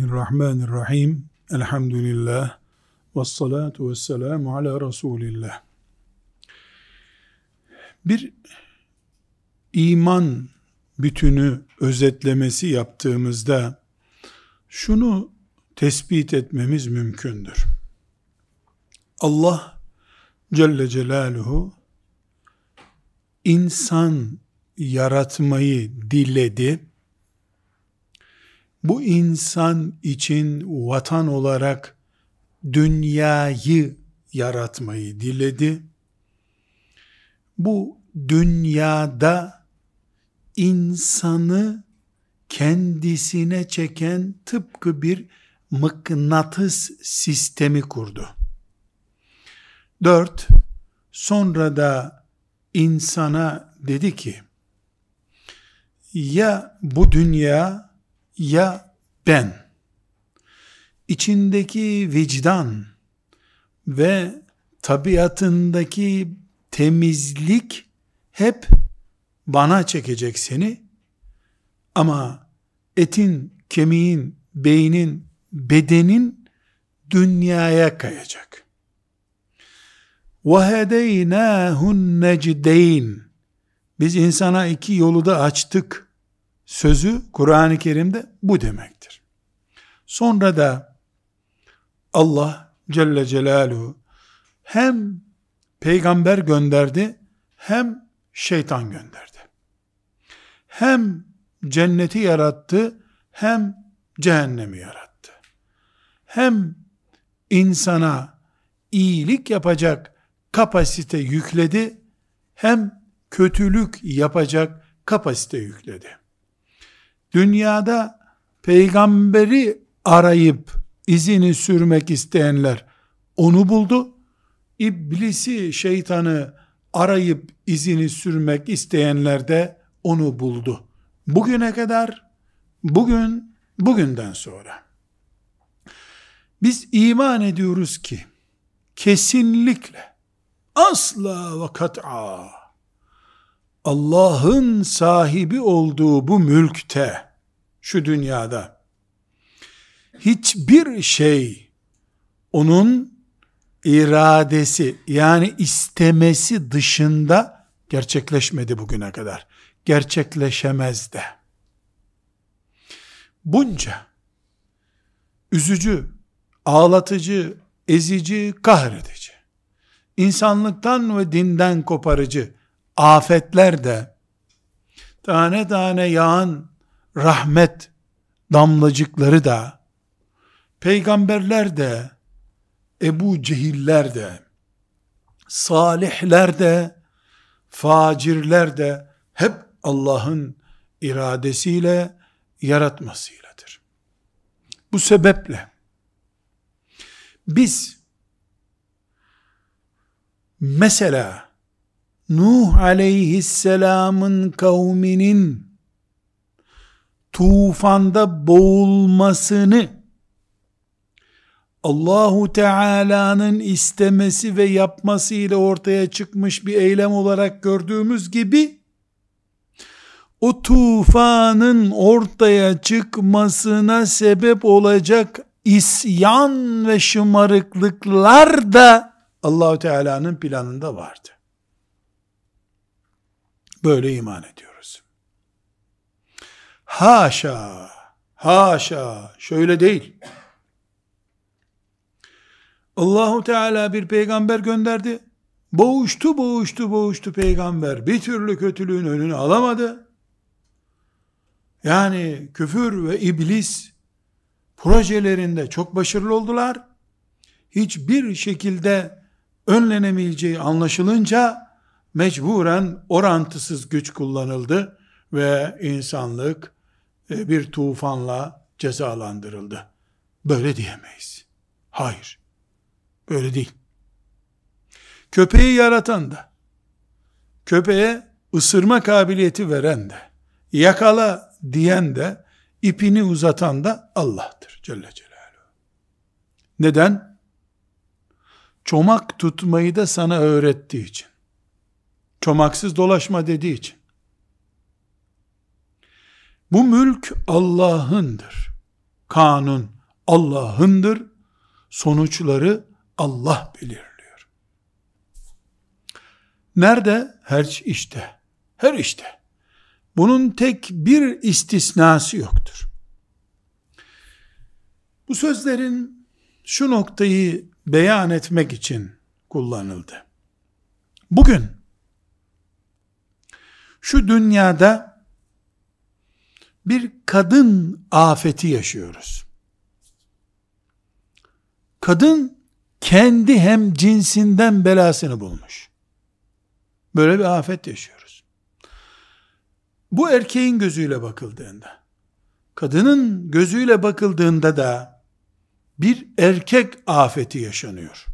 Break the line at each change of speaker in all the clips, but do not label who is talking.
Bismillahirrahmanirrahim. Elhamdülillah. Ve salatu ve selamu ala Resulillah. Bir iman bütünü özetlemesi yaptığımızda şunu tespit etmemiz mümkündür. Allah Celle Celaluhu insan yaratmayı diledi. Bu insan için vatan olarak dünyayı yaratmayı diledi. Bu dünyada insanı kendisine çeken tıpkı bir mıknatıs sistemi kurdu. Dört, sonra da insana dedi ki, ya bu dünya ya ben içindeki vicdan ve tabiatındaki temizlik hep bana çekecek seni ama etin, kemiğin, beynin, bedenin dünyaya kayacak. وَهَدَيْنَاهُ النَّجْدَيْنِ Biz insana iki yolu da açtık. Sözü Kur'an-ı Kerim'de bu demektir. Sonra da Allah Celle Celaluhu hem peygamber gönderdi hem şeytan gönderdi. Hem cenneti yarattı hem cehennemi yarattı. Hem insana iyilik yapacak kapasite yükledi hem kötülük yapacak kapasite yükledi. Dünyada peygamberi arayıp izini sürmek isteyenler onu buldu. İblisi, şeytanı arayıp izini sürmek isteyenler de onu buldu. Bugüne kadar, bugün, bugünden sonra. Biz iman ediyoruz ki, kesinlikle, asla ve kat'a, Allah'ın sahibi olduğu bu mülkte, şu dünyada, hiçbir şey, onun iradesi yani istemesi dışında gerçekleşmedi bugüne kadar. Gerçekleşemez de. Bunca üzücü, ağlatıcı, ezici, kahredici, insanlıktan ve dinden koparıcı afetler de tane tane yağan rahmet damlacıkları da peygamberler de Ebu Cehiller de, salihler de, facirler de hep Allah'ın iradesiyle, yaratmasıyladır. Bu sebeple biz mesela Nuh aleyhisselamın kavminin tufanda boğulmasını Allahu Teala'nın istemesi ve yapması ile ortaya çıkmış bir eylem olarak gördüğümüz gibi o tufanın ortaya çıkmasına sebep olacak isyan ve şımarıklıklar da Allahu Teala'nın planında vardı. Böyle iman ediyoruz. Haşa, haşa, şöyle değil. Allahu Teala bir peygamber gönderdi. Boğuştu, boğuştu, boğuştu peygamber. Bir türlü kötülüğün önünü alamadı. Yani küfür ve iblis projelerinde çok başarılı oldular. Hiçbir şekilde önlenemeyeceği anlaşılınca mecburen orantısız güç kullanıldı ve insanlık e, bir tufanla cezalandırıldı. Böyle diyemeyiz. Hayır. Öyle değil. Köpeği yaratan da, köpeğe ısırma kabiliyeti veren de, yakala diyen de, ipini uzatan da Allah'tır Celle Celaluhu. Neden? Çomak tutmayı da sana öğrettiği için. Çomaksız dolaşma dediği için. Bu mülk Allah'ındır. kanun Allah'ındır. Sonuçları Allah belirliyor. Nerede? Her işte. Her işte. Bunun tek bir istisnası yoktur. Bu sözlerin şu noktayı beyan etmek için kullanıldı. Bugün şu dünyada bir kadın afeti yaşıyoruz. Kadın kendi hem cinsinden belasını bulmuş. Böyle bir afet yaşıyoruz. Bu erkeğin gözüyle bakıldığında, kadının gözüyle bakıldığında da bir erkek afeti yaşanıyor.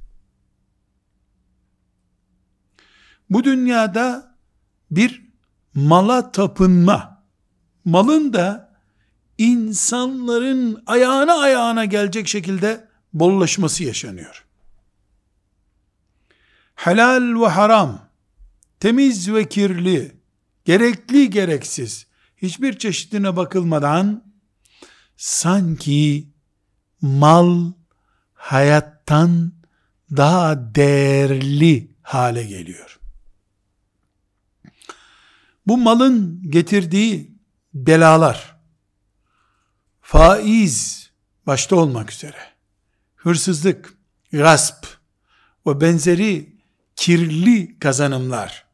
Bu dünyada bir mala tapınma, malın da insanların ayağına ayağına gelecek şekilde bollaşması yaşanıyor. Helal ve haram, temiz ve kirli, gerekli gereksiz, hiçbir çeşidine bakılmadan, sanki mal hayattan daha değerli hale geliyor. Bu malın getirdiği belalar, faiz başta olmak üzere, hırsızlık, gasp ve benzeri kirli kazanımlar,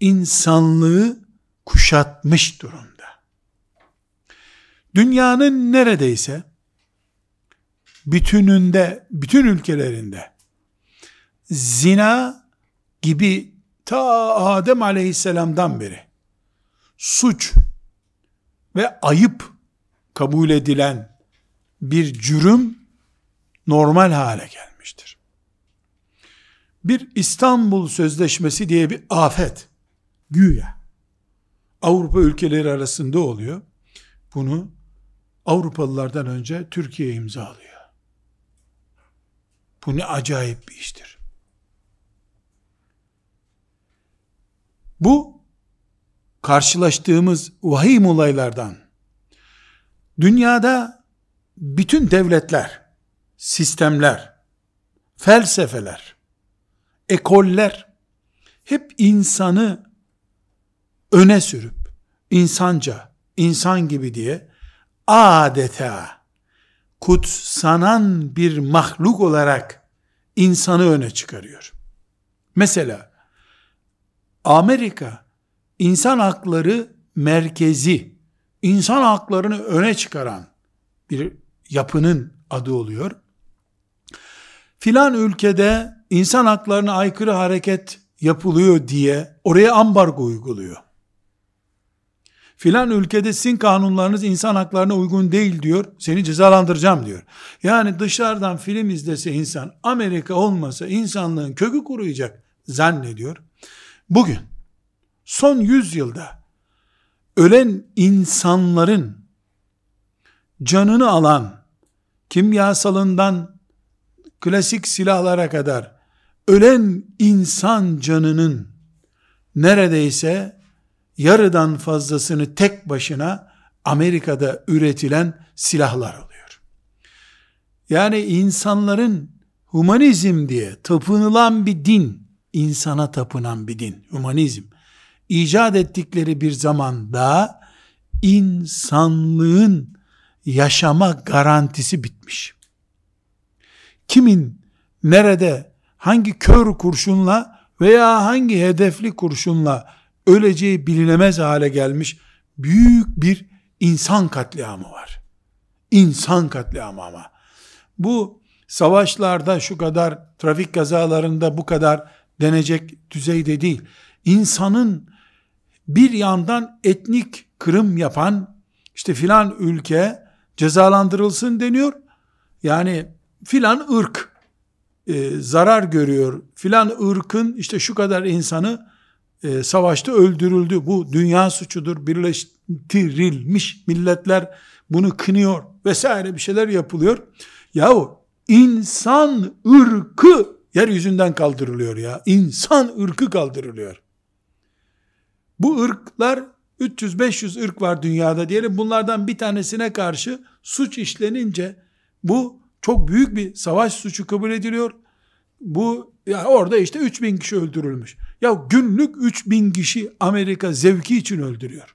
insanlığı kuşatmış durumda. Dünyanın neredeyse bütününde, bütün ülkelerinde zina gibi ta Adem aleyhisselamdan beri suç ve ayıp kabul edilen bir cürüm normal hale gelmiştir. Bir İstanbul Sözleşmesi diye bir afet güya Avrupa ülkeleri arasında oluyor. Bunu Avrupalılardan önce Türkiye imzalıyor. Bu ne acayip bir iştir. Bu karşılaştığımız vahim olaylardan dünyada bütün devletler, sistemler, felsefeler, ekoller hep insanı öne sürüp insanca, insan gibi diye adeta kutsanan bir mahluk olarak insanı öne çıkarıyor. Mesela Amerika insan hakları merkezi, insan haklarını öne çıkaran bir yapının adı oluyor. Filan ülkede insan haklarına aykırı hareket yapılıyor diye oraya ambargo uyguluyor. Filan ülkede sizin kanunlarınız insan haklarına uygun değil diyor, seni cezalandıracağım diyor. Yani dışarıdan film izlese insan, Amerika olmasa insanlığın kökü kuruyacak zannediyor. Bugün son yüzyılda ölen insanların canını alan kimyasalından klasik silahlara kadar ölen insan canının neredeyse yarıdan fazlasını tek başına Amerika'da üretilen silahlar alıyor. Yani insanların humanizm diye tapınılan bir din, insana tapınan bir din, humanizm, icat ettikleri bir zamanda insanlığın yaşama garantisi bitmiş. Kimin, nerede, hangi kör kurşunla veya hangi hedefli kurşunla öleceği bilinemez hale gelmiş büyük bir insan katliamı var. İnsan katliamı ama. Bu savaşlarda şu kadar, trafik kazalarında bu kadar denecek düzeyde değil. İnsanın bir yandan etnik kırım yapan işte filan ülke cezalandırılsın deniyor. Yani filan ırk e, zarar görüyor. Filan ırkın işte şu kadar insanı e, savaşta öldürüldü. Bu dünya suçudur. Birleştirilmiş milletler bunu kınıyor vesaire bir şeyler yapılıyor. Yahu insan ırkı yeryüzünden kaldırılıyor ya. İnsan ırkı kaldırılıyor. Bu ırklar 300-500 ırk var dünyada diyelim. Bunlardan bir tanesine karşı suç işlenince bu çok büyük bir savaş suçu kabul ediliyor. Bu ya orada işte 3000 kişi öldürülmüş. Ya günlük 3000 kişi Amerika zevki için öldürüyor.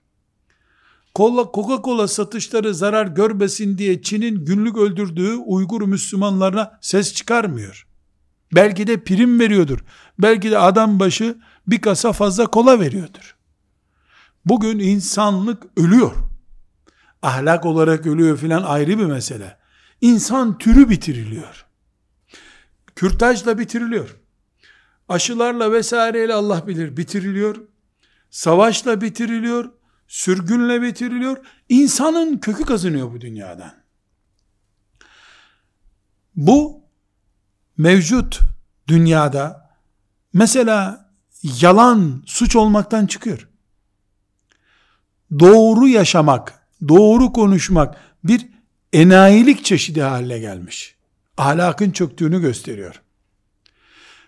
Coca-Cola satışları zarar görmesin diye Çin'in günlük öldürdüğü Uygur Müslümanlarına ses çıkarmıyor. Belki de prim veriyordur. Belki de adam başı bir kasa fazla kola veriyordur. Bugün insanlık ölüyor. Ahlak olarak ölüyor filan ayrı bir mesele. İnsan türü bitiriliyor. Kürtajla bitiriliyor. Aşılarla vesaireyle Allah bilir bitiriliyor. Savaşla bitiriliyor. Sürgünle bitiriliyor. İnsanın kökü kazınıyor bu dünyadan. Bu mevcut dünyada mesela yalan suç olmaktan çıkıyor. Doğru yaşamak, doğru konuşmak bir enayilik çeşidi haline gelmiş. Ahlakın çöktüğünü gösteriyor.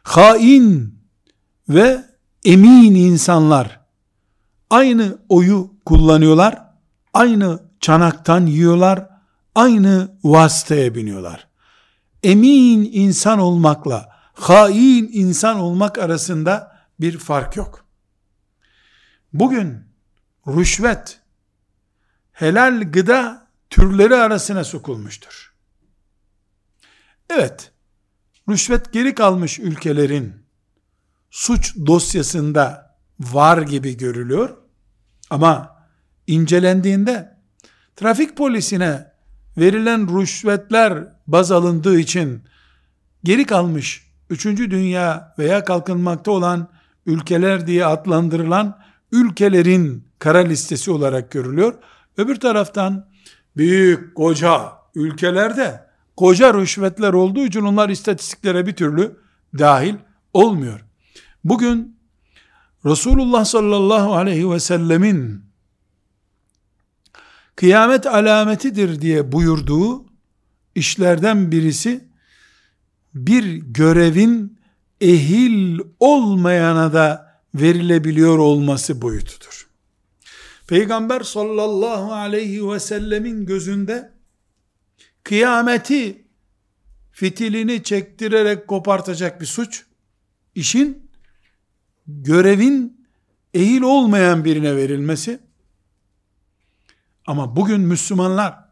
Hain ve emin insanlar aynı oyu kullanıyorlar, aynı çanaktan yiyorlar, aynı vasıtaya biniyorlar. Emin insan olmakla hain insan olmak arasında bir fark yok. Bugün rüşvet helal gıda türleri arasına sokulmuştur. Evet, rüşvet geri kalmış ülkelerin suç dosyasında var gibi görülüyor. Ama incelendiğinde trafik polisine verilen rüşvetler baz alındığı için geri kalmış 3. dünya veya kalkınmakta olan ülkeler diye adlandırılan ülkelerin kara listesi olarak görülüyor. Öbür taraftan büyük koca ülkelerde koca rüşvetler olduğu için onlar istatistiklere bir türlü dahil olmuyor. Bugün Resulullah sallallahu aleyhi ve sellemin kıyamet alametidir diye buyurduğu işlerden birisi bir görevin ehil olmayana da verilebiliyor olması boyutudur. Peygamber sallallahu aleyhi ve sellemin gözünde kıyameti fitilini çektirerek kopartacak bir suç, işin görevin ehil olmayan birine verilmesi, ama bugün Müslümanlar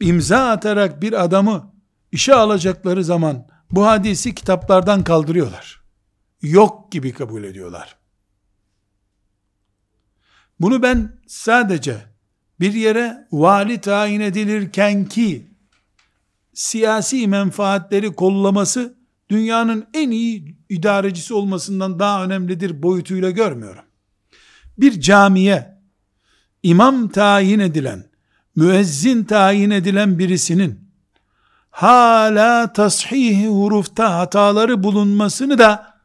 imza atarak bir adamı işe alacakları zaman bu hadisi kitaplardan kaldırıyorlar. Yok gibi kabul ediyorlar. Bunu ben sadece bir yere vali tayin edilirken ki siyasi menfaatleri kollaması dünyanın en iyi idarecisi olmasından daha önemlidir boyutuyla görmüyorum. Bir camiye imam tayin edilen, müezzin tayin edilen birisinin hala tashihi hurufta hataları bulunmasını da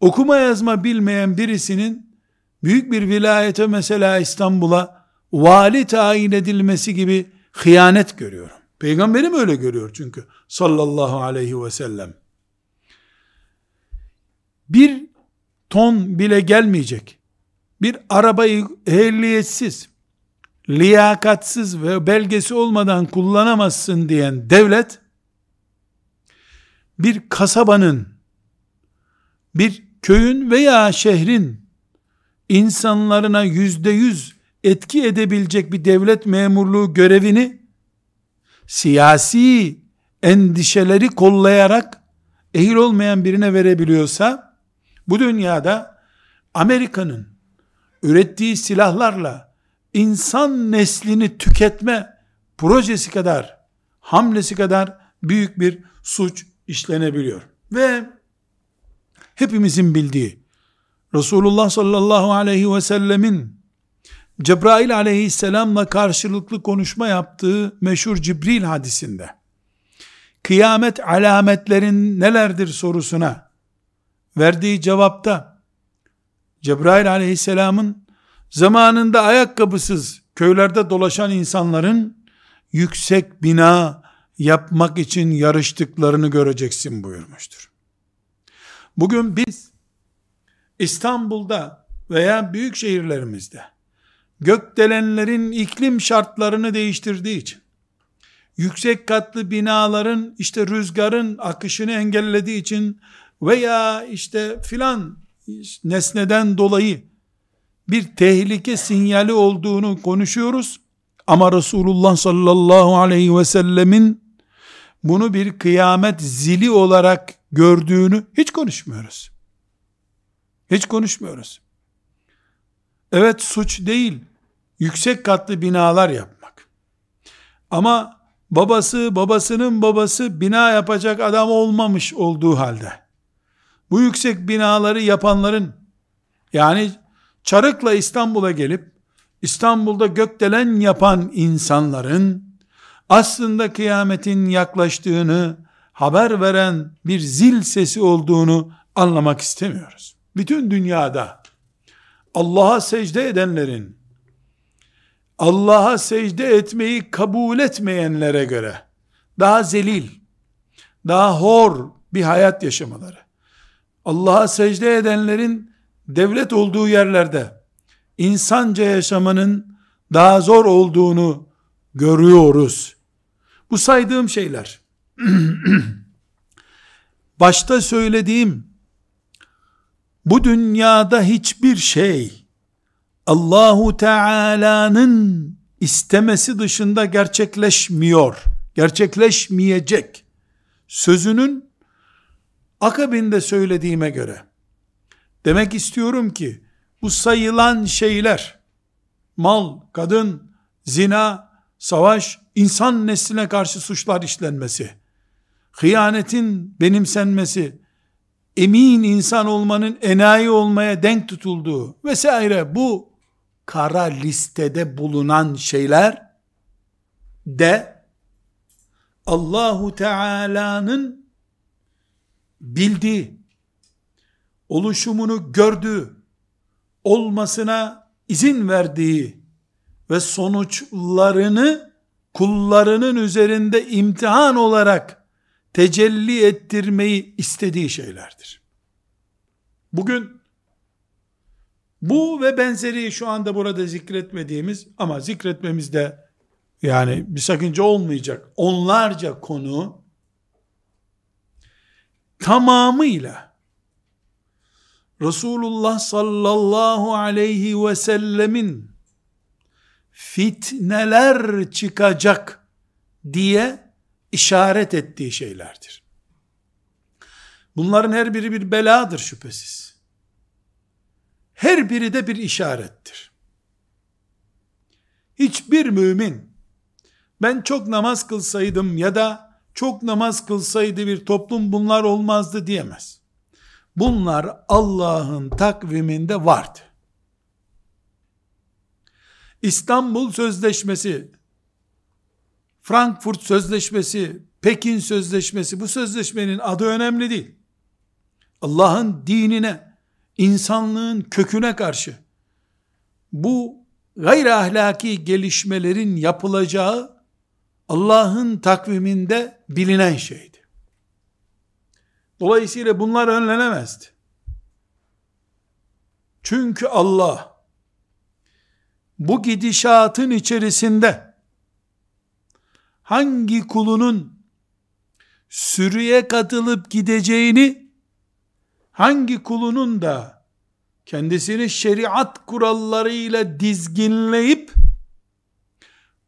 okuma yazma bilmeyen birisinin büyük bir vilayete mesela İstanbul'a vali tayin edilmesi gibi hıyanet görüyorum. Peygamberim öyle görüyor çünkü sallallahu aleyhi ve sellem. Bir ton bile gelmeyecek bir arabayı ehliyetsiz, liyakatsız ve belgesi olmadan kullanamazsın diyen devlet, bir kasabanın, bir köyün veya şehrin insanlarına yüzde yüz etki edebilecek bir devlet memurluğu görevini siyasi endişeleri kollayarak ehil olmayan birine verebiliyorsa bu dünyada Amerika'nın ürettiği silahlarla insan neslini tüketme projesi kadar, hamlesi kadar büyük bir suç işlenebiliyor. Ve hepimizin bildiği Resulullah sallallahu aleyhi ve sellemin Cebrail aleyhisselamla karşılıklı konuşma yaptığı meşhur Cibril hadisinde kıyamet alametlerin nelerdir sorusuna verdiği cevapta Cebrail aleyhisselamın zamanında ayakkabısız köylerde dolaşan insanların yüksek bina yapmak için yarıştıklarını göreceksin buyurmuştur. Bugün biz İstanbul'da veya büyük şehirlerimizde gökdelenlerin iklim şartlarını değiştirdiği için, yüksek katlı binaların işte rüzgarın akışını engellediği için veya işte filan nesneden dolayı bir tehlike sinyali olduğunu konuşuyoruz. Ama Resulullah sallallahu aleyhi ve sellemin bunu bir kıyamet zili olarak gördüğünü hiç konuşmuyoruz. Hiç konuşmuyoruz. Evet suç değil, yüksek katlı binalar yapmak. Ama babası, babasının babası bina yapacak adam olmamış olduğu halde, bu yüksek binaları yapanların, yani çarıkla İstanbul'a gelip, İstanbul'da gökdelen yapan insanların, aslında kıyametin yaklaştığını haber veren bir zil sesi olduğunu anlamak istemiyoruz. Bütün dünyada Allah'a secde edenlerin Allah'a secde etmeyi kabul etmeyenlere göre daha zelil, daha hor bir hayat yaşamaları. Allah'a secde edenlerin devlet olduğu yerlerde insanca yaşamanın daha zor olduğunu görüyoruz. Bu saydığım şeyler başta söylediğim bu dünyada hiçbir şey Allahu Teala'nın istemesi dışında gerçekleşmiyor. Gerçekleşmeyecek. Sözünün akabinde söylediğime göre demek istiyorum ki bu sayılan şeyler mal, kadın, zina, savaş, insan nesline karşı suçlar işlenmesi, hıyanetin benimsenmesi, emin insan olmanın enayi olmaya denk tutulduğu vesaire bu kara listede bulunan şeyler de Allahu Teala'nın bildiği, oluşumunu gördüğü, olmasına izin verdiği ve sonuçlarını kullarının üzerinde imtihan olarak tecelli ettirmeyi istediği şeylerdir. Bugün bu ve benzeri şu anda burada zikretmediğimiz ama zikretmemizde yani bir sakınca olmayacak onlarca konu tamamıyla Resulullah sallallahu aleyhi ve sellemin fitneler çıkacak diye işaret ettiği şeylerdir. Bunların her biri bir beladır şüphesiz. Her biri de bir işarettir. Hiçbir mümin ben çok namaz kılsaydım ya da çok namaz kılsaydı bir toplum bunlar olmazdı diyemez. Bunlar Allah'ın takviminde vardı. İstanbul Sözleşmesi, Frankfurt Sözleşmesi, Pekin Sözleşmesi, bu sözleşmenin adı önemli değil. Allah'ın dinine, insanlığın köküne karşı, bu gayri ahlaki gelişmelerin yapılacağı, Allah'ın takviminde bilinen şeydi. Dolayısıyla bunlar önlenemezdi. Çünkü Allah, bu gidişatın içerisinde hangi kulunun sürüye katılıp gideceğini hangi kulunun da kendisini şeriat kurallarıyla dizginleyip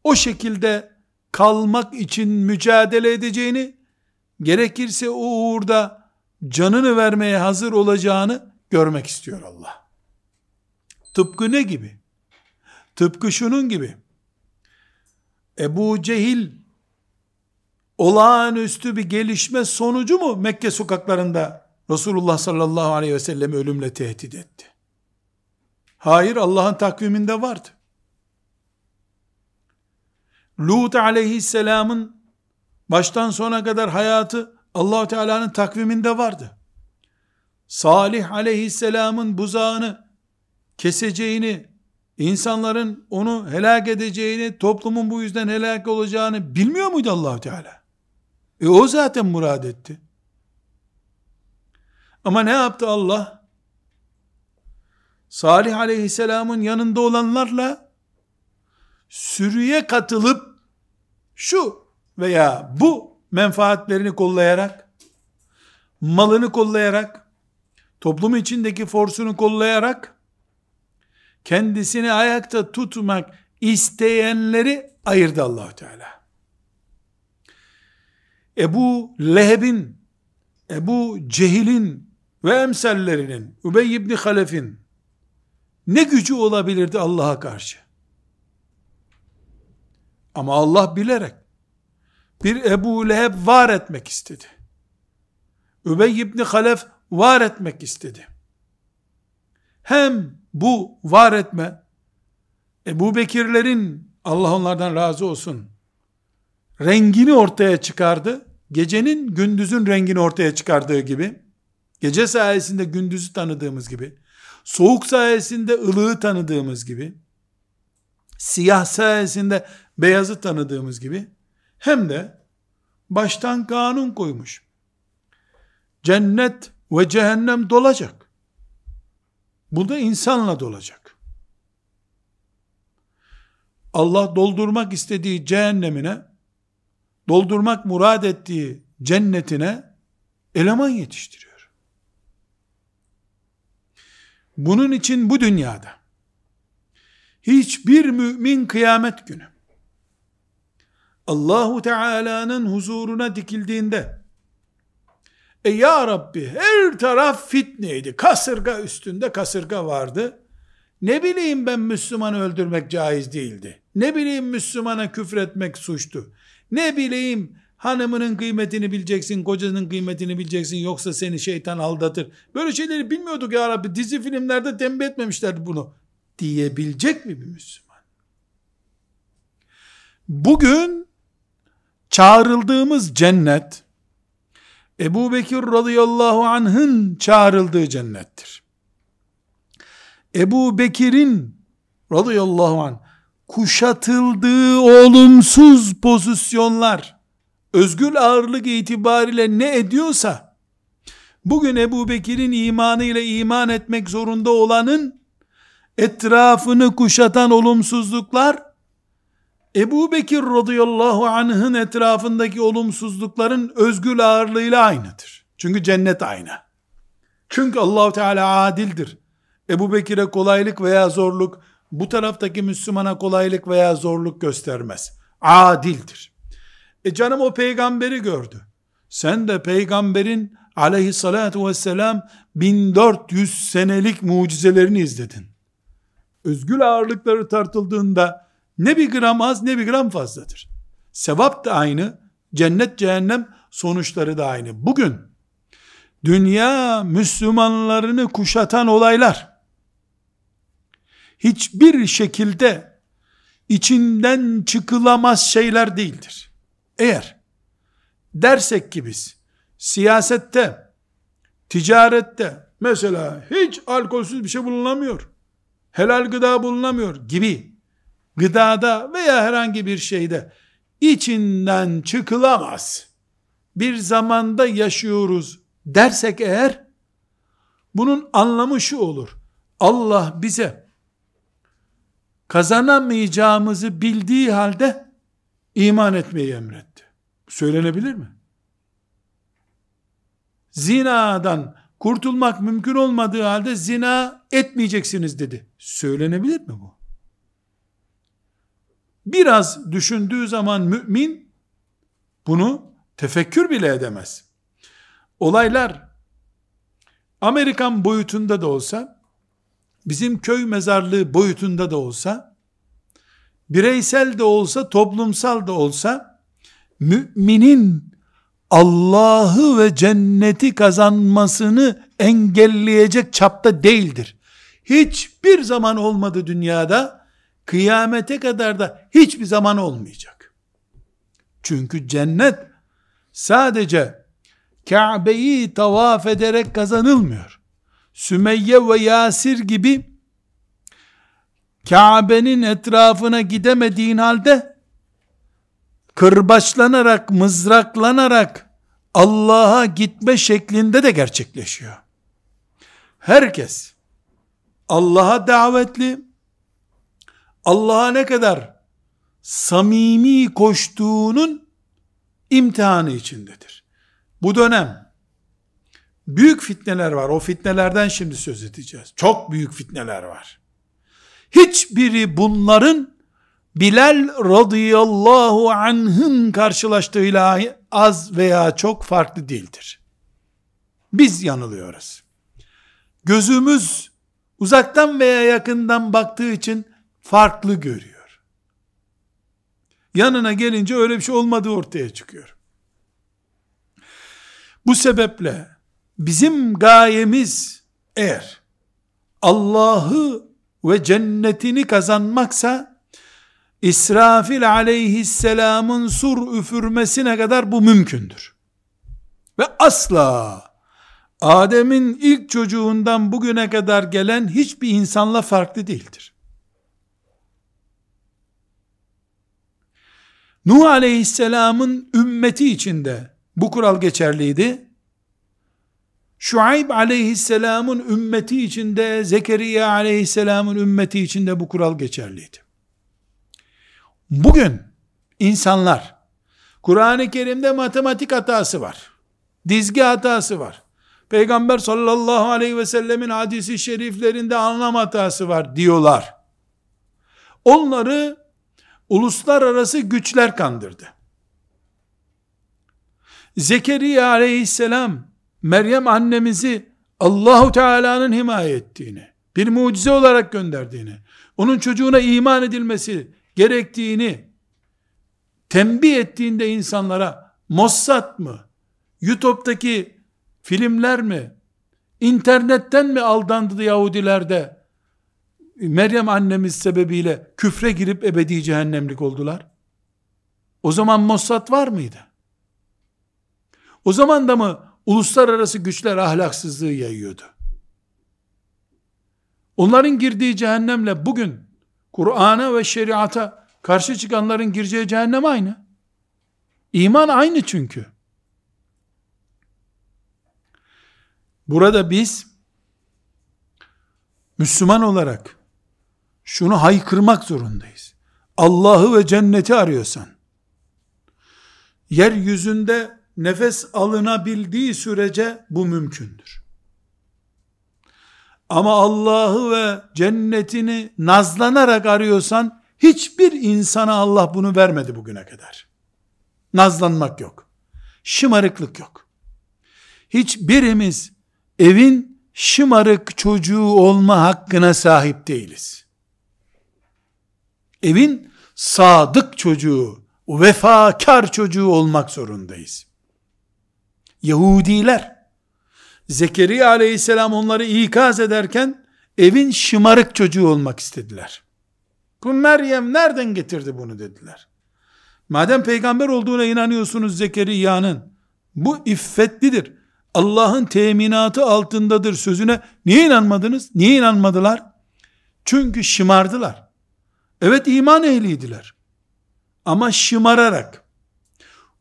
o şekilde kalmak için mücadele edeceğini gerekirse o uğurda canını vermeye hazır olacağını görmek istiyor Allah. Tıpkı ne gibi? Tıpkı şunun gibi. Ebu Cehil olağanüstü bir gelişme sonucu mu Mekke sokaklarında Resulullah sallallahu aleyhi ve sellem ölümle tehdit etti? Hayır Allah'ın takviminde vardı. Lut aleyhisselamın baştan sona kadar hayatı allah Teala'nın takviminde vardı. Salih aleyhisselamın buzağını keseceğini insanların onu helak edeceğini, toplumun bu yüzden helak olacağını bilmiyor muydu allah Teala? E o zaten murad etti. Ama ne yaptı Allah? Salih aleyhisselamın yanında olanlarla sürüye katılıp şu veya bu menfaatlerini kollayarak, malını kollayarak, toplum içindeki forsunu kollayarak, kendisini ayakta tutmak isteyenleri ayırdı allah Teala. Ebu Leheb'in, Ebu Cehil'in ve emsallerinin, Übey ibn Halef'in ne gücü olabilirdi Allah'a karşı? Ama Allah bilerek bir Ebu Leheb var etmek istedi. Übey ibn Halef var etmek istedi. Hem bu var etme, Ebu Bekirlerin, Allah onlardan razı olsun, rengini ortaya çıkardı. Gecenin gündüzün rengini ortaya çıkardığı gibi, gece sayesinde gündüzü tanıdığımız gibi, soğuk sayesinde ılığı tanıdığımız gibi, siyah sayesinde beyazı tanıdığımız gibi, hem de baştan kanun koymuş. Cennet ve cehennem dolacak. Bu da insanla dolacak. Allah doldurmak istediği cehennemine, doldurmak murad ettiği cennetine eleman yetiştiriyor. Bunun için bu dünyada hiçbir mümin kıyamet günü Allahu Teala'nın huzuruna dikildiğinde e ya Rabbi her taraf fitneydi. Kasırga üstünde kasırga vardı. Ne bileyim ben Müslümanı öldürmek caiz değildi. Ne bileyim Müslümana küfretmek suçtu. Ne bileyim hanımının kıymetini bileceksin, kocanın kıymetini bileceksin yoksa seni şeytan aldatır. Böyle şeyleri bilmiyorduk ya Rabbi. Dizi filmlerde tembih etmemişlerdi bunu. Diyebilecek mi bir Müslüman? Bugün çağrıldığımız cennet Ebu Bekir radıyallahu anh'ın çağrıldığı cennettir. Ebu Bekir'in radıyallahu anh kuşatıldığı olumsuz pozisyonlar özgür ağırlık itibariyle ne ediyorsa bugün Ebu Bekir'in imanıyla iman etmek zorunda olanın etrafını kuşatan olumsuzluklar Ebu Bekir radıyallahu anh'ın etrafındaki olumsuzlukların özgül ağırlığıyla aynıdır. Çünkü cennet aynı. Çünkü Allahu Teala adildir. Ebu Bekir'e kolaylık veya zorluk, bu taraftaki Müslümana kolaylık veya zorluk göstermez. Adildir. E canım o peygamberi gördü. Sen de peygamberin aleyhissalatu vesselam 1400 senelik mucizelerini izledin. Özgül ağırlıkları tartıldığında ne bir gram az ne bir gram fazladır. Sevap da aynı, cennet cehennem sonuçları da aynı. Bugün dünya Müslümanlarını kuşatan olaylar hiçbir şekilde içinden çıkılamaz şeyler değildir. Eğer dersek ki biz siyasette, ticarette mesela hiç alkolsüz bir şey bulunamıyor. Helal gıda bulunamıyor gibi gıdada veya herhangi bir şeyde içinden çıkılamaz. Bir zamanda yaşıyoruz dersek eğer bunun anlamı şu olur. Allah bize kazanamayacağımızı bildiği halde iman etmeyi emretti. Söylenebilir mi? Zinadan kurtulmak mümkün olmadığı halde zina etmeyeceksiniz dedi. Söylenebilir mi bu? Biraz düşündüğü zaman mümin bunu tefekkür bile edemez. Olaylar Amerikan boyutunda da olsa, bizim köy mezarlığı boyutunda da olsa, bireysel de olsa, toplumsal da olsa, müminin Allah'ı ve cenneti kazanmasını engelleyecek çapta değildir. Hiçbir zaman olmadı dünyada, kıyamete kadar da hiçbir zaman olmayacak. Çünkü cennet sadece Kabe'yi tavaf ederek kazanılmıyor. Sümeyye ve Yasir gibi Kabe'nin etrafına gidemediğin halde kırbaçlanarak, mızraklanarak Allah'a gitme şeklinde de gerçekleşiyor. Herkes Allah'a davetli, Allah'a ne kadar samimi koştuğunun imtihanı içindedir. Bu dönem büyük fitneler var. O fitnelerden şimdi söz edeceğiz. Çok büyük fitneler var. Hiçbiri bunların Bilal radıyallahu anh'ın karşılaştığıyla az veya çok farklı değildir. Biz yanılıyoruz. Gözümüz uzaktan veya yakından baktığı için farklı görüyor. Yanına gelince öyle bir şey olmadığı ortaya çıkıyor. Bu sebeple bizim gayemiz eğer Allah'ı ve cennetini kazanmaksa İsrafil aleyhisselamın sur üfürmesine kadar bu mümkündür. Ve asla Adem'in ilk çocuğundan bugüne kadar gelen hiçbir insanla farklı değildir. Nuh aleyhisselamın ümmeti içinde bu kural geçerliydi. Şuayb aleyhisselamın ümmeti içinde, Zekeriya aleyhisselamın ümmeti içinde bu kural geçerliydi. Bugün insanlar Kur'an-ı Kerim'de matematik hatası var. Dizgi hatası var. Peygamber sallallahu aleyhi ve sellemin hadisi şeriflerinde anlam hatası var diyorlar. Onları uluslararası güçler kandırdı. Zekeriya aleyhisselam Meryem annemizi Allahu Teala'nın himaye ettiğini, bir mucize olarak gönderdiğini, onun çocuğuna iman edilmesi gerektiğini tembih ettiğinde insanlara Mossad mı, YouTube'daki filmler mi, internetten mi aldandı Yahudiler de Meryem annemiz sebebiyle küfre girip ebedi cehennemlik oldular? O zaman Mossad var mıydı? O zaman da mı uluslararası güçler ahlaksızlığı yayıyordu? Onların girdiği cehennemle bugün Kur'an'a ve şeriata karşı çıkanların gireceği cehennem aynı. İman aynı çünkü. Burada biz Müslüman olarak şunu haykırmak zorundayız. Allah'ı ve cenneti arıyorsan, yeryüzünde nefes alınabildiği sürece bu mümkündür. Ama Allah'ı ve cennetini nazlanarak arıyorsan, hiçbir insana Allah bunu vermedi bugüne kadar. Nazlanmak yok. Şımarıklık yok. Hiçbirimiz evin şımarık çocuğu olma hakkına sahip değiliz. Evin sadık çocuğu, vefakar çocuğu olmak zorundayız. Yahudiler, Zekeriya aleyhisselam onları ikaz ederken, evin şımarık çocuğu olmak istediler. Bu Meryem nereden getirdi bunu dediler. Madem peygamber olduğuna inanıyorsunuz Zekeriya'nın, bu iffetlidir. Allah'ın teminatı altındadır sözüne niye inanmadınız? Niye inanmadılar? Çünkü şımardılar. Evet iman ehliydiler. Ama şımararak,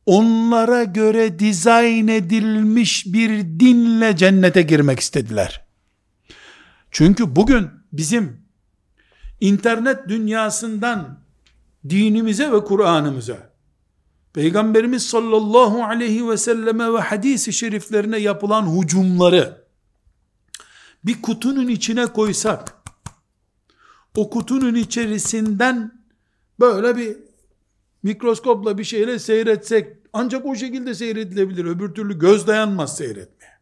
onlara göre dizayn edilmiş bir dinle cennete girmek istediler. Çünkü bugün bizim internet dünyasından dinimize ve Kur'an'ımıza Peygamberimiz sallallahu aleyhi ve selleme ve hadisi şeriflerine yapılan hücumları bir kutunun içine koysak o kutunun içerisinden böyle bir mikroskopla bir şeyle seyretsek ancak o şekilde seyredilebilir. Öbür türlü göz dayanmaz seyretmeye.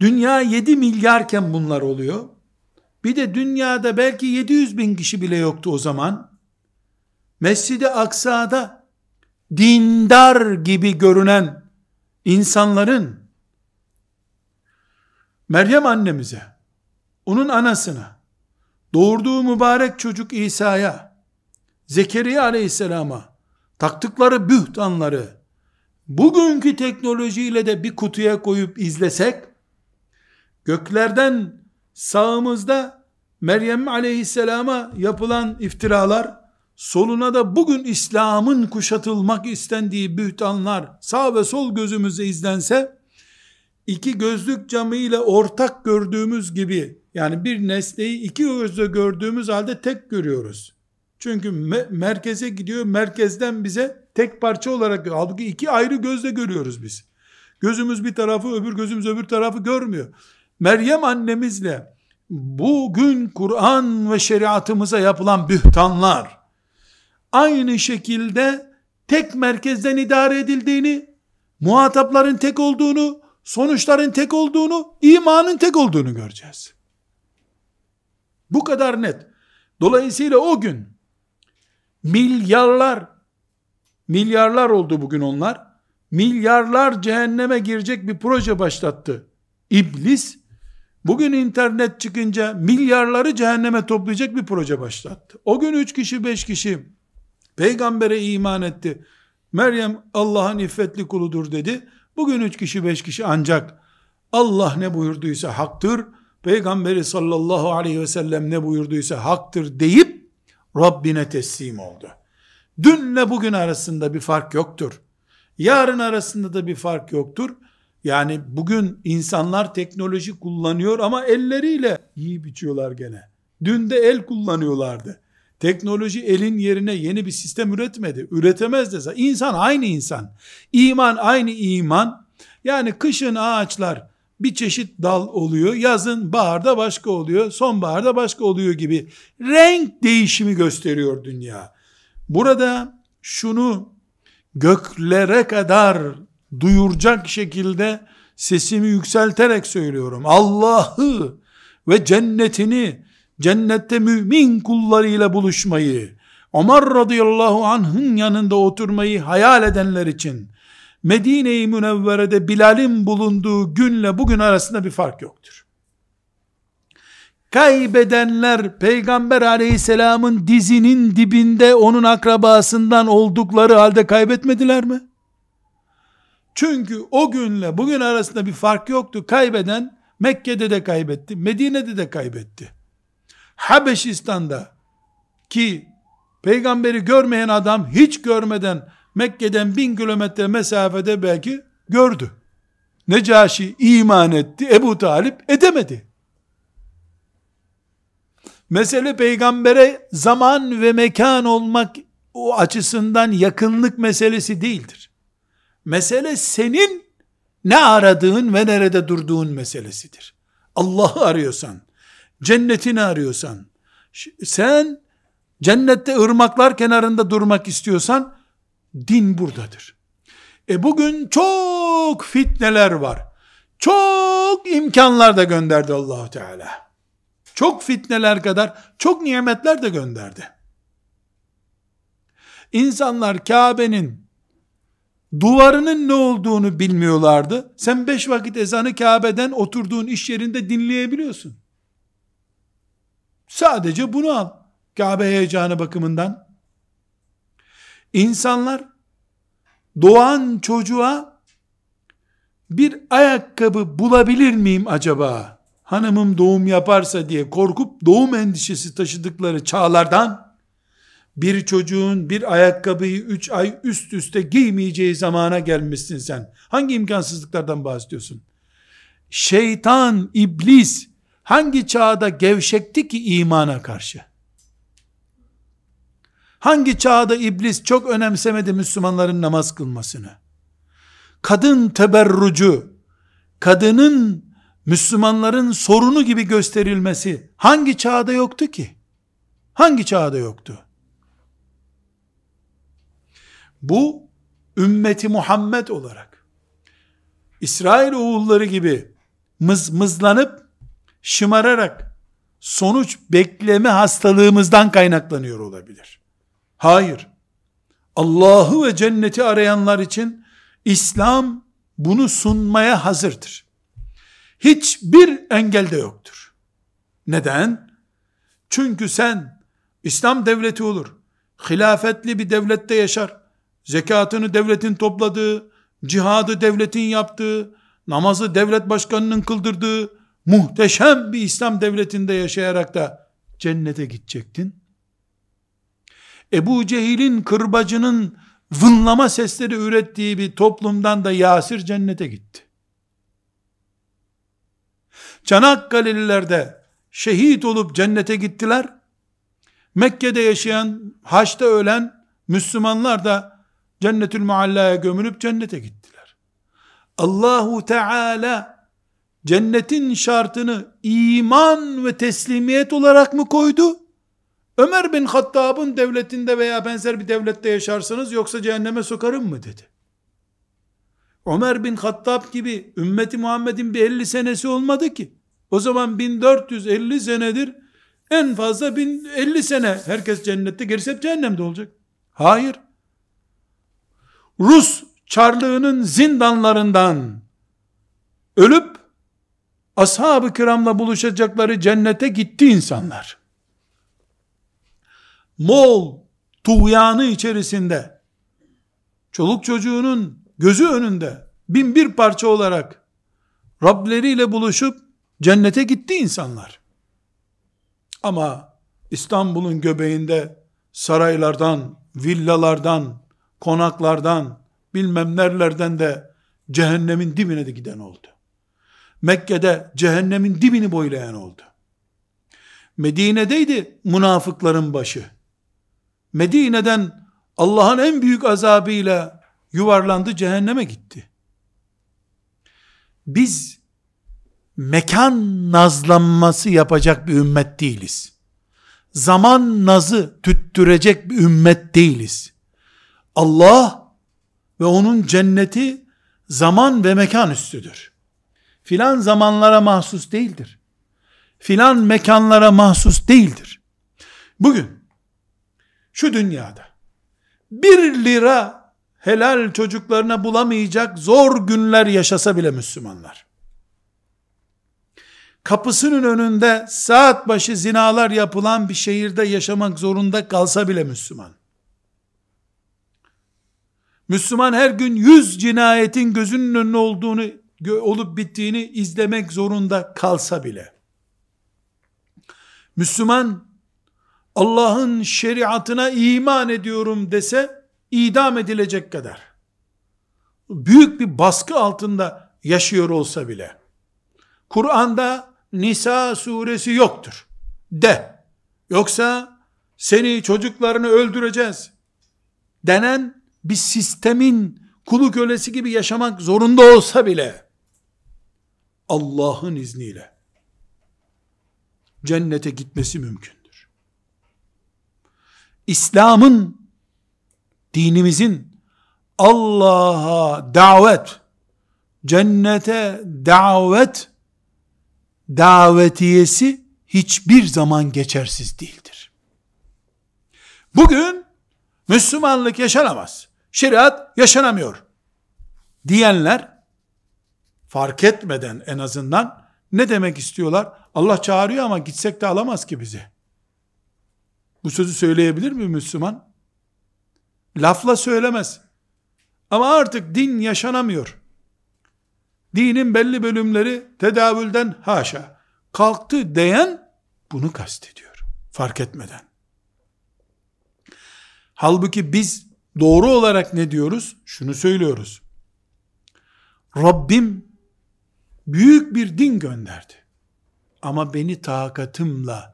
Dünya 7 milyarken bunlar oluyor. Bir de dünyada belki 700 bin kişi bile yoktu o zaman. Mescid-i Aksa'da dindar gibi görünen insanların Meryem annemize, onun anasına, doğurduğu mübarek çocuk İsa'ya, Zekeriya aleyhisselama taktıkları bühtanları bugünkü teknolojiyle de bir kutuya koyup izlesek göklerden sağımızda Meryem aleyhisselama yapılan iftiralar soluna da bugün İslam'ın kuşatılmak istendiği bühtanlar sağ ve sol gözümüze izlense iki gözlük camı ile ortak gördüğümüz gibi yani bir nesneyi iki gözle gördüğümüz halde tek görüyoruz. Çünkü me- merkeze gidiyor, merkezden bize tek parça olarak halbuki iki ayrı gözle görüyoruz biz. Gözümüz bir tarafı, öbür gözümüz öbür tarafı görmüyor. Meryem annemizle bugün Kur'an ve şeriatımıza yapılan bühtanlar aynı şekilde tek merkezden idare edildiğini, muhatapların tek olduğunu, sonuçların tek olduğunu, imanın tek olduğunu göreceğiz. Bu kadar net. Dolayısıyla o gün milyarlar milyarlar oldu bugün onlar. Milyarlar cehenneme girecek bir proje başlattı. İblis bugün internet çıkınca milyarları cehenneme toplayacak bir proje başlattı. O gün üç kişi beş kişi peygambere iman etti. Meryem Allah'ın iffetli kuludur dedi. Bugün üç kişi beş kişi ancak Allah ne buyurduysa haktır. Peygamberi sallallahu aleyhi ve sellem ne buyurduysa haktır deyip Rabbine teslim oldu. Dünle bugün arasında bir fark yoktur. Yarın arasında da bir fark yoktur. Yani bugün insanlar teknoloji kullanıyor ama elleriyle yiyip içiyorlar gene. Dün de el kullanıyorlardı. Teknoloji elin yerine yeni bir sistem üretmedi. Üretemez de. İnsan aynı insan. İman aynı iman. Yani kışın ağaçlar bir çeşit dal oluyor. Yazın baharda başka oluyor. Sonbaharda başka oluyor gibi. Renk değişimi gösteriyor dünya. Burada şunu göklere kadar duyuracak şekilde sesimi yükselterek söylüyorum. Allah'ı ve cennetini, cennette mümin kullarıyla buluşmayı, Ömer radıyallahu anh'ın yanında oturmayı hayal edenler için Medine-i Münevvere'de Bilal'in bulunduğu günle bugün arasında bir fark yoktur. Kaybedenler Peygamber aleyhisselamın dizinin dibinde onun akrabasından oldukları halde kaybetmediler mi? Çünkü o günle bugün arasında bir fark yoktu. Kaybeden Mekke'de de kaybetti, Medine'de de kaybetti. Habeşistan'da ki peygamberi görmeyen adam hiç görmeden Mekke'den bin kilometre mesafede belki gördü. Necaşi iman etti, Ebu Talip edemedi. Mesele peygambere zaman ve mekan olmak o açısından yakınlık meselesi değildir. Mesele senin ne aradığın ve nerede durduğun meselesidir. Allah'ı arıyorsan, cennetini arıyorsan, sen cennette ırmaklar kenarında durmak istiyorsan, din buradadır. E bugün çok fitneler var. Çok imkanlar da gönderdi Allahu Teala. Çok fitneler kadar çok nimetler de gönderdi. İnsanlar Kabe'nin duvarının ne olduğunu bilmiyorlardı. Sen beş vakit ezanı Kabe'den oturduğun iş yerinde dinleyebiliyorsun. Sadece bunu al. Kabe heyecanı bakımından. İnsanlar doğan çocuğa bir ayakkabı bulabilir miyim acaba? Hanımım doğum yaparsa diye korkup doğum endişesi taşıdıkları çağlardan bir çocuğun bir ayakkabıyı üç ay üst üste giymeyeceği zamana gelmişsin sen. Hangi imkansızlıklardan bahsediyorsun? Şeytan, iblis hangi çağda gevşekti ki imana karşı? Hangi çağda iblis çok önemsemedi Müslümanların namaz kılmasını? Kadın teberrucu, kadının Müslümanların sorunu gibi gösterilmesi hangi çağda yoktu ki? Hangi çağda yoktu? Bu ümmeti Muhammed olarak İsrail oğulları gibi mız mızlanıp şımararak sonuç bekleme hastalığımızdan kaynaklanıyor olabilir. Hayır. Allah'ı ve cenneti arayanlar için İslam bunu sunmaya hazırdır. Hiçbir engel de yoktur. Neden? Çünkü sen İslam devleti olur. Hilafetli bir devlette yaşar. Zekatını devletin topladığı, cihadı devletin yaptığı, namazı devlet başkanının kıldırdığı muhteşem bir İslam devletinde yaşayarak da cennete gidecektin. Ebu Cehil'in kırbacının vınlama sesleri ürettiği bir toplumdan da Yasir cennete gitti. Çanakkale'liler de şehit olup cennete gittiler. Mekke'de yaşayan, Haç'ta ölen Müslümanlar da cennetül muallaya gömülüp cennete gittiler. Allahu Teala cennetin şartını iman ve teslimiyet olarak mı koydu? Ömer bin Hattab'ın devletinde veya benzer bir devlette yaşarsınız yoksa cehenneme sokarım mı dedi. Ömer bin Hattab gibi ümmeti Muhammed'in bir 50 senesi olmadı ki. O zaman 1450 senedir en fazla 1050 sene herkes cennette gerisi hep cehennemde olacak. Hayır. Rus çarlığının zindanlarından ölüp ashab-ı kiramla buluşacakları cennete gitti insanlar. Moğol tuğyanı içerisinde çoluk çocuğunun gözü önünde bin bir parça olarak Rableriyle buluşup cennete gitti insanlar. Ama İstanbul'un göbeğinde saraylardan, villalardan, konaklardan, bilmem nerelerden de cehennemin dibine de giden oldu. Mekke'de cehennemin dibini boylayan oldu. Medine'deydi münafıkların başı. Medine'den Allah'ın en büyük azabıyla yuvarlandı cehenneme gitti. Biz mekan nazlanması yapacak bir ümmet değiliz. Zaman nazı tüttürecek bir ümmet değiliz. Allah ve onun cenneti zaman ve mekan üstüdür. Filan zamanlara mahsus değildir. Filan mekanlara mahsus değildir. Bugün şu dünyada bir lira helal çocuklarına bulamayacak zor günler yaşasa bile Müslümanlar kapısının önünde saat başı zinalar yapılan bir şehirde yaşamak zorunda kalsa bile Müslüman. Müslüman her gün yüz cinayetin gözünün önüne olduğunu, olup bittiğini izlemek zorunda kalsa bile. Müslüman, Allah'ın şeriatına iman ediyorum dese, idam edilecek kadar. Büyük bir baskı altında yaşıyor olsa bile. Kur'an'da Nisa suresi yoktur. De. Yoksa seni çocuklarını öldüreceğiz. Denen bir sistemin kulu kölesi gibi yaşamak zorunda olsa bile Allah'ın izniyle cennete gitmesi mümkündür. İslam'ın dinimizin Allah'a davet, cennete davet davetiyesi hiçbir zaman geçersiz değildir. Bugün Müslümanlık yaşanamaz. Şeriat yaşanamıyor. Diyenler fark etmeden en azından ne demek istiyorlar? Allah çağırıyor ama gitsek de alamaz ki bizi. Bu sözü söyleyebilir mi Müslüman? Lafla söylemez. Ama artık din yaşanamıyor. Dinin belli bölümleri tedavülden haşa kalktı diyen bunu kastediyor. Fark etmeden. Halbuki biz doğru olarak ne diyoruz? Şunu söylüyoruz. Rabbim büyük bir din gönderdi. Ama beni takatımla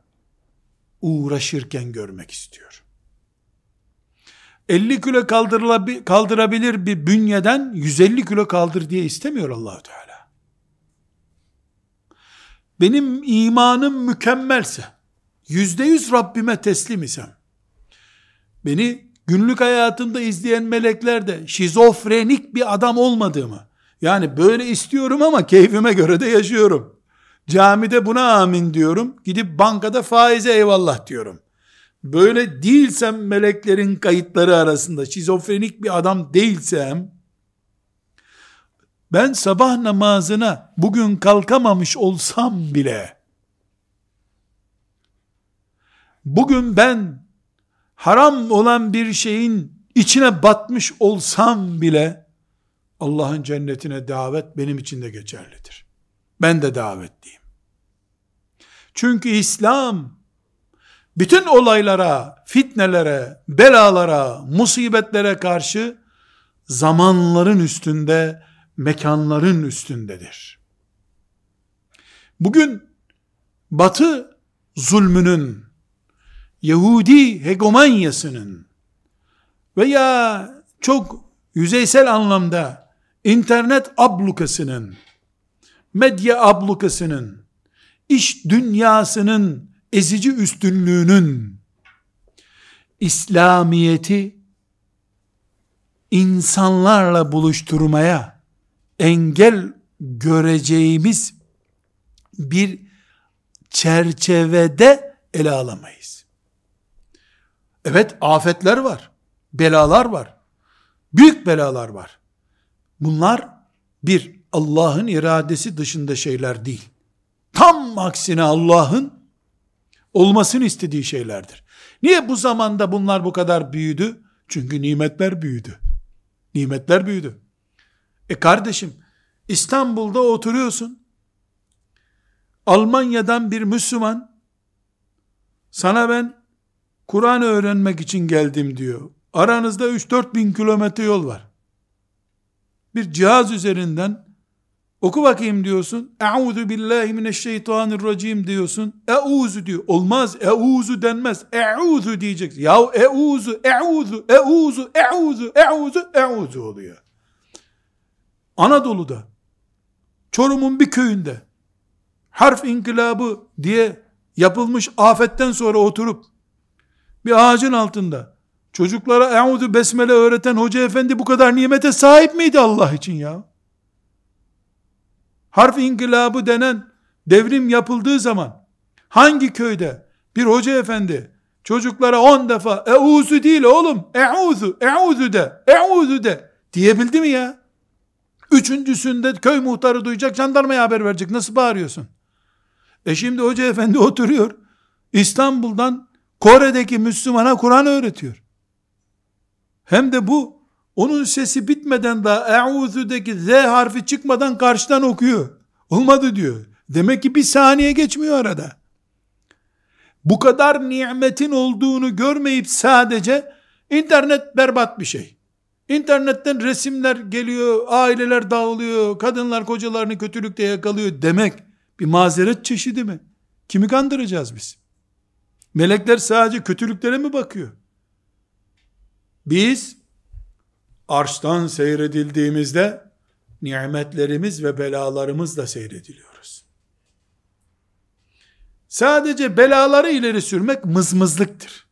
uğraşırken görmek istiyor. 50 kilo kaldırabilir bir bünyeden 150 kilo kaldır diye istemiyor allah Teala. Benim imanım mükemmelse, yüzde yüz Rabbime teslim isem, beni günlük hayatımda izleyen melekler de şizofrenik bir adam olmadığımı, yani böyle istiyorum ama keyfime göre de yaşıyorum. Camide buna amin diyorum, gidip bankada faize eyvallah diyorum böyle değilsem meleklerin kayıtları arasında şizofrenik bir adam değilsem ben sabah namazına bugün kalkamamış olsam bile bugün ben haram olan bir şeyin içine batmış olsam bile Allah'ın cennetine davet benim için de geçerlidir. Ben de davetliyim. Çünkü İslam bütün olaylara, fitnelere, belalara, musibetlere karşı zamanların üstünde, mekanların üstündedir. Bugün batı zulmünün Yahudi hegemonyasının veya çok yüzeysel anlamda internet ablukasının, medya ablukasının, iş dünyasının ezici üstünlüğünün İslamiyeti insanlarla buluşturmaya engel göreceğimiz bir çerçevede ele alamayız. Evet afetler var, belalar var, büyük belalar var. Bunlar bir Allah'ın iradesi dışında şeyler değil. Tam aksine Allah'ın olmasını istediği şeylerdir. Niye bu zamanda bunlar bu kadar büyüdü? Çünkü nimetler büyüdü. Nimetler büyüdü. E kardeşim İstanbul'da oturuyorsun. Almanya'dan bir Müslüman sana ben Kur'an öğrenmek için geldim diyor. Aranızda 3-4 bin kilometre yol var. Bir cihaz üzerinden oku bakayım diyorsun. Euzu billahi mineşşeytanirracim diyorsun. Euzu diyor. Olmaz. Euzu denmez. Euzu diyeceksin. Ya euzu, euzu, euzu, euzu, euzu, euzu oluyor. Anadolu'da Çorum'un bir köyünde harf inkılabı diye yapılmış afetten sonra oturup bir ağacın altında çocuklara Euzu Besmele öğreten hoca efendi bu kadar nimete sahip miydi Allah için ya? Harf inkılabı denen devrim yapıldığı zaman hangi köyde bir hoca efendi çocuklara on defa euzu değil oğlum euzu euzu de euzu de diyebildi mi ya? Üçüncüsünde köy muhtarı duyacak jandarmaya haber verecek nasıl bağırıyorsun? E şimdi hoca efendi oturuyor İstanbul'dan Kore'deki Müslümana Kur'an öğretiyor. Hem de bu onun sesi bitmeden daha e'udhu'daki Z harfi çıkmadan karşıdan okuyor. Olmadı diyor. Demek ki bir saniye geçmiyor arada. Bu kadar nimetin olduğunu görmeyip sadece internet berbat bir şey. İnternetten resimler geliyor, aileler dağılıyor, kadınlar kocalarını kötülükte yakalıyor demek bir mazeret çeşidi mi? Kimi kandıracağız biz? Melekler sadece kötülüklere mi bakıyor? Biz arştan seyredildiğimizde nimetlerimiz ve belalarımızla seyrediliyoruz. Sadece belaları ileri sürmek mızmızlıktır.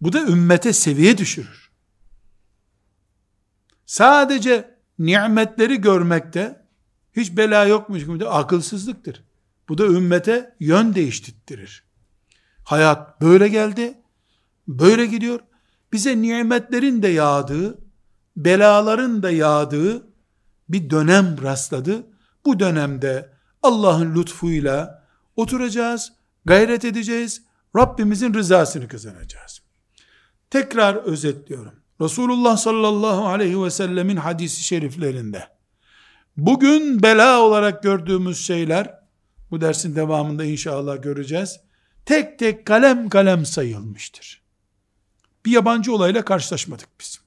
Bu da ümmete seviye düşürür. Sadece nimetleri görmekte hiç bela yokmuş gibi de akılsızlıktır. Bu da ümmete yön değiştirtir. Hayat böyle geldi, böyle gidiyor. Bize nimetlerin de yağdığı, belaların da yağdığı bir dönem rastladı. Bu dönemde Allah'ın lütfuyla oturacağız, gayret edeceğiz, Rabbimizin rızasını kazanacağız. Tekrar özetliyorum. Resulullah sallallahu aleyhi ve sellemin hadisi şeriflerinde bugün bela olarak gördüğümüz şeyler bu dersin devamında inşallah göreceğiz. Tek tek kalem kalem sayılmıştır. Bir yabancı olayla karşılaşmadık biz.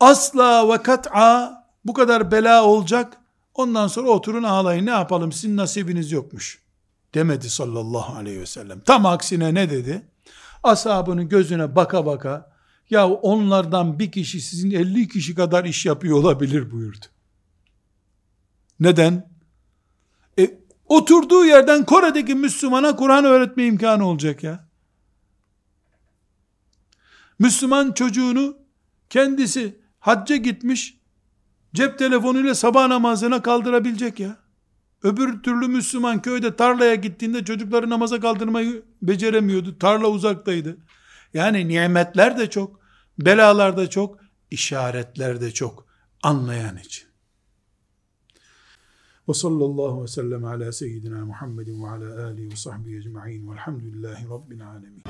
Asla ve kat'a bu kadar bela olacak. Ondan sonra oturun ağlayın ne yapalım sizin nasibiniz yokmuş. Demedi sallallahu aleyhi ve sellem. Tam aksine ne dedi? Ashabının gözüne baka baka ya onlardan bir kişi sizin 50 kişi kadar iş yapıyor olabilir buyurdu. Neden? E, oturduğu yerden Kore'deki Müslümana Kur'an öğretme imkanı olacak ya. Müslüman çocuğunu kendisi hacca gitmiş cep telefonuyla sabah namazına kaldırabilecek ya. Öbür türlü Müslüman köyde tarlaya gittiğinde çocukları namaza kaldırmayı beceremiyordu. Tarla uzaktaydı. Yani nimetler de çok, belalar da çok, işaretler de çok anlayan için. Ve sallallahu ve sellem ala seyyidina Muhammedin ve ala alihi ve sahbihi ecma'in velhamdülillahi rabbil alemin.